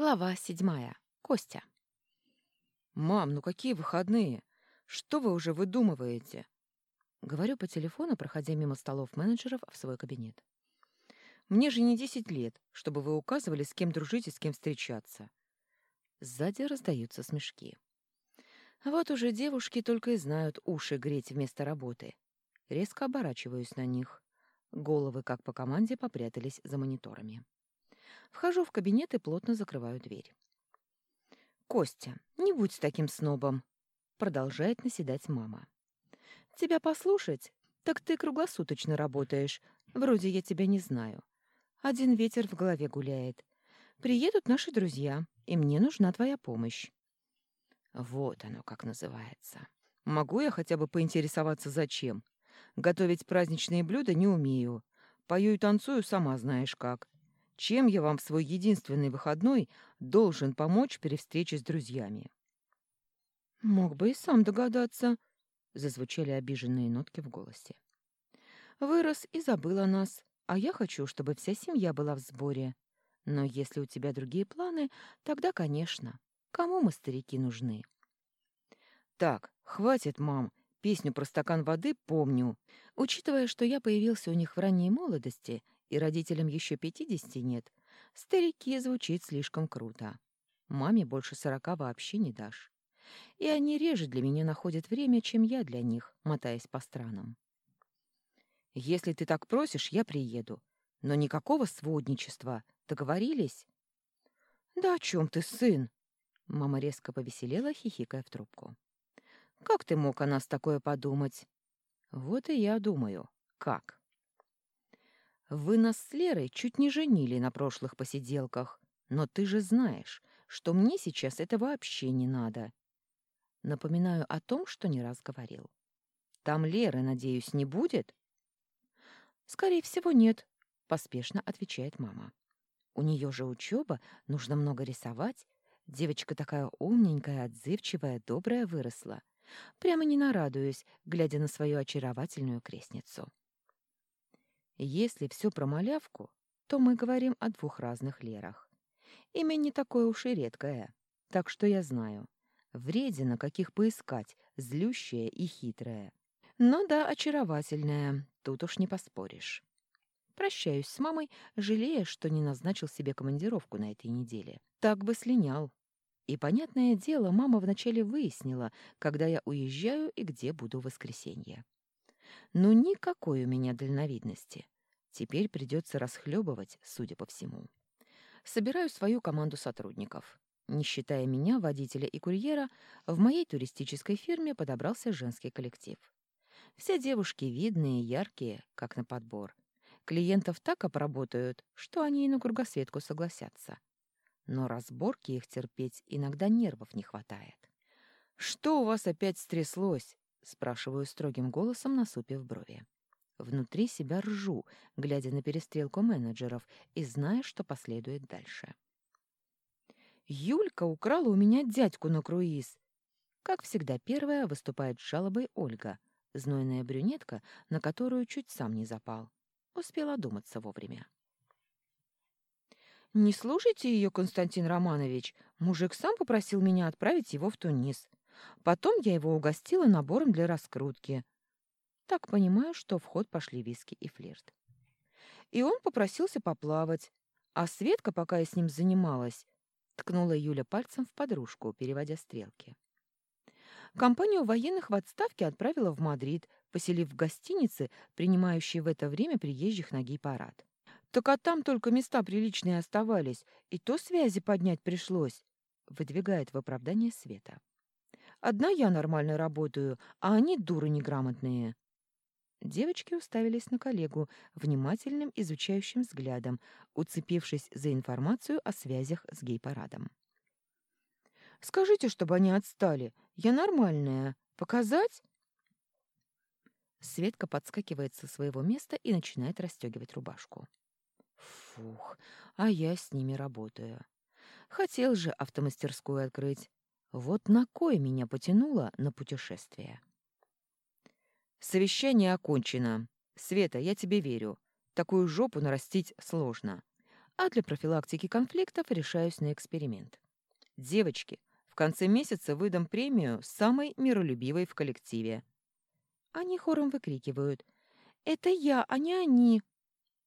Глава седьмая. Костя. «Мам, ну какие выходные? Что вы уже выдумываете?» Говорю по телефону, проходя мимо столов менеджеров в свой кабинет. «Мне же не десять лет, чтобы вы указывали, с кем дружить и с кем встречаться». Сзади раздаются смешки. Вот уже девушки только и знают уши греть вместо работы. Резко оборачиваюсь на них. Головы, как по команде, попрятались за мониторами. Вхожу в кабинет и плотно закрываю дверь. «Костя, не будь таким снобом!» Продолжает наседать мама. «Тебя послушать? Так ты круглосуточно работаешь. Вроде я тебя не знаю. Один ветер в голове гуляет. Приедут наши друзья, и мне нужна твоя помощь». Вот оно как называется. Могу я хотя бы поинтересоваться, зачем? Готовить праздничные блюда не умею. Пою и танцую сама знаешь как. Чем я вам в свой единственный выходной должен помочь при встрече с друзьями? Мог бы и сам догадаться, зазвучали обиженные нотки в голосе. Вырос и забыл о нас, а я хочу, чтобы вся семья была в сборе. Но если у тебя другие планы, тогда, конечно. Кому мы, старики, нужны? Так, хватит, мам. Песню про стакан воды помню. Учитывая, что я появился у них в ранней молодости, и родителям еще пятидесяти нет, старики звучит слишком круто. Маме больше сорока вообще не дашь. И они реже для меня находят время, чем я для них, мотаясь по странам. Если ты так просишь, я приеду. Но никакого сводничества. Договорились? Да о чем ты, сын? Мама резко повеселела, хихикая в трубку. Как ты мог о нас такое подумать? Вот и я думаю. Как? Вы нас с Лерой чуть не женили на прошлых посиделках, но ты же знаешь, что мне сейчас это вообще не надо. Напоминаю о том, что не раз говорил. Там Леры, надеюсь, не будет? Скорее всего, нет, поспешно отвечает мама. У нее же учеба, нужно много рисовать. Девочка такая умненькая, отзывчивая, добрая выросла. Прямо не нарадуюсь, глядя на свою очаровательную крестницу. Если все про малявку, то мы говорим о двух разных Лерах. Имя не такое уж и редкое, так что я знаю. Вредина, каких поискать, злющая и хитрая. Но да, очаровательная, тут уж не поспоришь. Прощаюсь с мамой, жалея, что не назначил себе командировку на этой неделе. Так бы слинял. И, понятное дело, мама вначале выяснила, когда я уезжаю и где буду в воскресенье. Но никакой у меня дальновидности. Теперь придется расхлебывать, судя по всему. Собираю свою команду сотрудников. Не считая меня, водителя и курьера, в моей туристической фирме подобрался женский коллектив. Все девушки видные, яркие, как на подбор. Клиентов так обработают, что они и на кругосветку согласятся. Но разборки их терпеть иногда нервов не хватает. «Что у вас опять стряслось?» Спрашиваю строгим голосом, насупив брови. Внутри себя ржу, глядя на перестрелку менеджеров и зная, что последует дальше. Юлька украла у меня дядьку на круиз. Как всегда, первая выступает с жалобой Ольга, знойная брюнетка, на которую чуть сам не запал. Успела думаться вовремя. «Не слушайте ее, Константин Романович. Мужик сам попросил меня отправить его в Тунис. Потом я его угостила набором для раскрутки. Так понимаю, что в ход пошли виски и флирт. И он попросился поплавать. А Светка, пока я с ним занималась, ткнула Юля пальцем в подружку, переводя стрелки. Компанию военных в отставке отправила в Мадрид, поселив в гостинице, принимающей в это время приезжих на гей-парад. Так а там только места приличные оставались, и то связи поднять пришлось, выдвигает в оправдание Света. Одна я нормально работаю, а они дуры неграмотные». Девочки уставились на коллегу внимательным изучающим взглядом, уцепившись за информацию о связях с гей-парадом. «Скажите, чтобы они отстали. Я нормальная. Показать?» Светка подскакивает со своего места и начинает расстегивать рубашку. «Фух, а я с ними работаю. Хотел же автомастерскую открыть, вот на кое меня потянуло на путешествие. Совещание окончено. Света, я тебе верю. Такую жопу нарастить сложно. а для профилактики конфликтов решаюсь на эксперимент. Девочки, в конце месяца выдам премию самой миролюбивой в коллективе. Они хором выкрикивают «Это я, а не они!»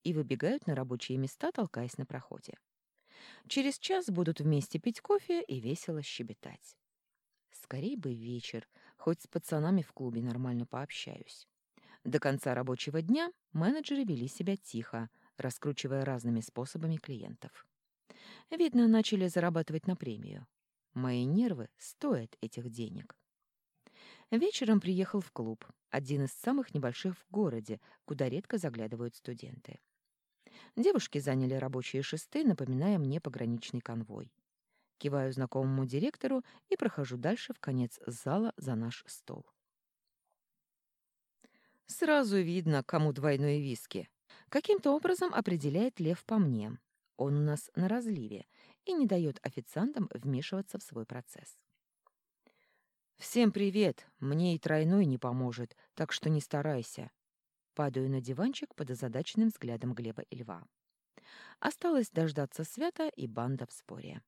и выбегают на рабочие места, толкаясь на проходе. Через час будут вместе пить кофе и весело щебетать. Скорей бы вечер, хоть с пацанами в клубе нормально пообщаюсь. До конца рабочего дня менеджеры вели себя тихо, раскручивая разными способами клиентов. Видно, начали зарабатывать на премию. Мои нервы стоят этих денег. Вечером приехал в клуб, один из самых небольших в городе, куда редко заглядывают студенты. Девушки заняли рабочие шесты, напоминая мне пограничный конвой. Киваю знакомому директору и прохожу дальше в конец зала за наш стол. Сразу видно, кому двойной виски. Каким-то образом определяет Лев по мне. Он у нас на разливе и не дает официантам вмешиваться в свой процесс. «Всем привет! Мне и тройной не поможет, так что не старайся». Падаю на диванчик под озадаченным взглядом Глеба и Льва. Осталось дождаться Свята и банда в споре.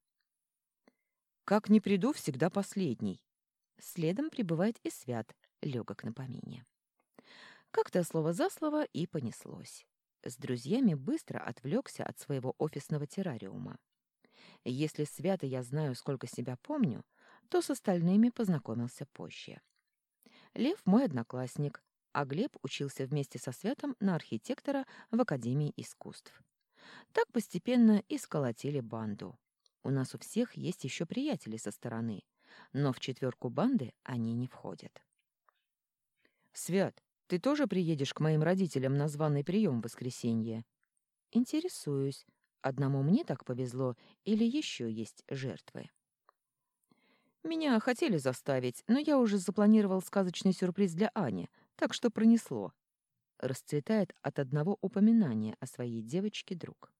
«Как не приду, всегда последний». Следом прибывает и Свят, легок на помине. Как-то слово за слово и понеслось. С друзьями быстро отвлекся от своего офисного террариума. Если Свята я знаю, сколько себя помню, то с остальными познакомился позже. Лев мой одноклассник, а Глеб учился вместе со Святом на архитектора в Академии искусств. Так постепенно и сколотили банду. У нас у всех есть еще приятели со стороны, но в четверку банды они не входят. «Свят, ты тоже приедешь к моим родителям на званый прием в воскресенье?» «Интересуюсь, одному мне так повезло или еще есть жертвы?» «Меня хотели заставить, но я уже запланировал сказочный сюрприз для Ани, так что пронесло. Расцветает от одного упоминания о своей девочке друг.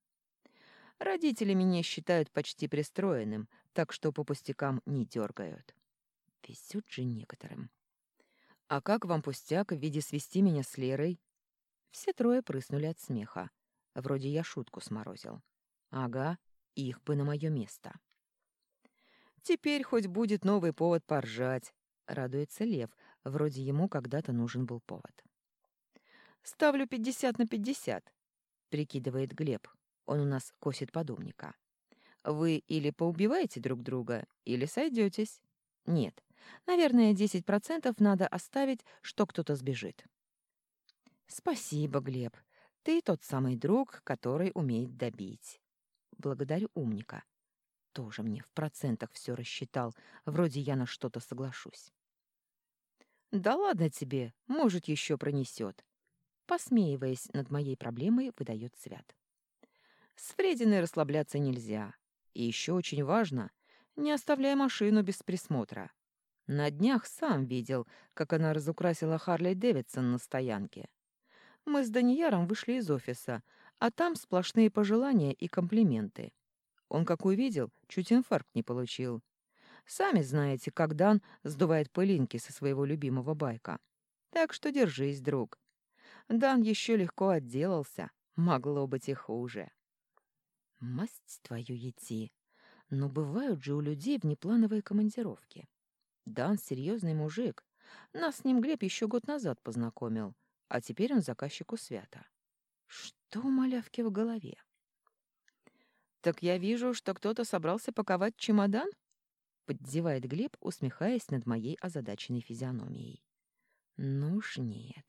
Родители меня считают почти пристроенным, так что по пустякам не дергают. Везет же некоторым. «А как вам пустяк в виде свести меня с Лерой?» Все трое прыснули от смеха. Вроде я шутку сморозил. «Ага, их бы на мое место». «Теперь хоть будет новый повод поржать», — радуется Лев, Вроде ему когда-то нужен был повод. «Ставлю пятьдесят на пятьдесят», — прикидывает Глеб. Он у нас косит подумника. «Вы или поубиваете друг друга, или сойдетесь. Нет, наверное, десять процентов надо оставить, что кто-то сбежит». «Спасибо, Глеб. Ты тот самый друг, который умеет добить. Благодарю умника. Тоже мне в процентах все рассчитал. Вроде я на что-то соглашусь. «Да ладно тебе, может, еще пронесет», — посмеиваясь над моей проблемой, выдает Свят. «С Фрединой расслабляться нельзя. И еще очень важно, не оставляя машину без присмотра. На днях сам видел, как она разукрасила Харли Дэвидсон на стоянке. Мы с Данияром вышли из офиса, а там сплошные пожелания и комплименты. Он, как увидел, чуть инфаркт не получил. Сами знаете, как Дан сдувает пылинки со своего любимого байка. Так что держись, друг. Дан еще легко отделался. Могло быть и хуже. Масть твою идти. Но бывают же у людей внеплановые командировки. Дан серьезный мужик. Нас с ним Глеб еще год назад познакомил, а теперь он заказчику свято. Что у малявки в голове? «Так я вижу, что кто-то собрался паковать чемодан?» — поддевает Глеб, усмехаясь над моей озадаченной физиономией. «Ну уж нет.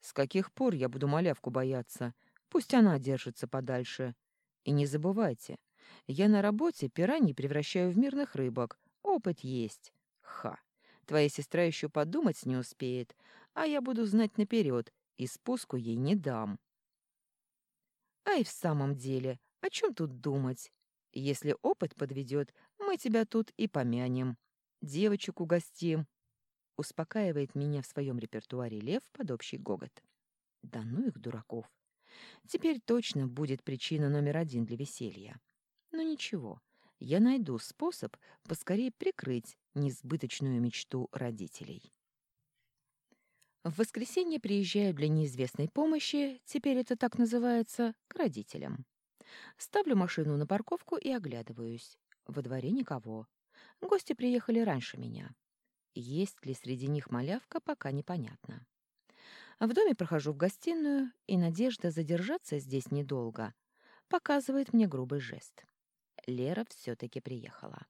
С каких пор я буду малявку бояться? Пусть она держится подальше. И не забывайте, я на работе пираний превращаю в мирных рыбок. Опыт есть. Ха! Твоя сестра еще подумать не успеет, а я буду знать наперед и спуску ей не дам». «Ай, в самом деле, о чем тут думать? Если опыт подведет, мы тебя тут и помянем. Девочек угостим. Успокаивает меня в своем репертуаре лев под общий гогот. Да ну их, дураков. Теперь точно будет причина номер один для веселья. Но ничего, я найду способ поскорее прикрыть несбыточную мечту родителей. В воскресенье приезжаю для неизвестной помощи, теперь это так называется, к родителям. Ставлю машину на парковку и оглядываюсь. Во дворе никого. Гости приехали раньше меня. Есть ли среди них малявка, пока непонятно. В доме прохожу в гостиную, и надежда задержаться здесь недолго показывает мне грубый жест. Лера все-таки приехала.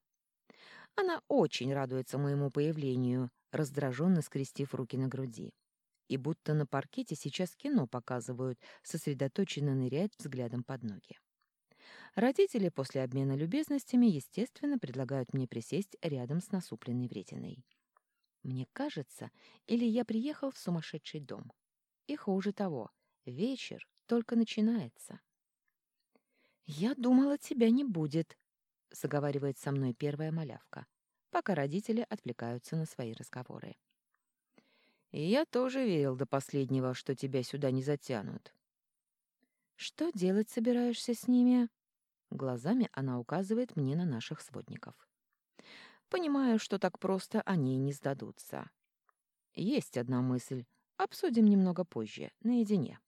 Она очень радуется моему появлению, раздраженно скрестив руки на груди. И будто на паркете сейчас кино показывают, сосредоточенно ныряет взглядом под ноги. Родители после обмена любезностями, естественно, предлагают мне присесть рядом с насупленной вретиной. Мне кажется, или я приехал в сумасшедший дом. И хуже того, вечер только начинается. «Я думала, тебя не будет», — заговаривает со мной первая малявка, пока родители отвлекаются на свои разговоры. Я тоже верил до последнего, что тебя сюда не затянут. Что делать собираешься с ними? Глазами она указывает мне на наших сводников. Понимаю, что так просто они не сдадутся. Есть одна мысль. Обсудим немного позже, наедине.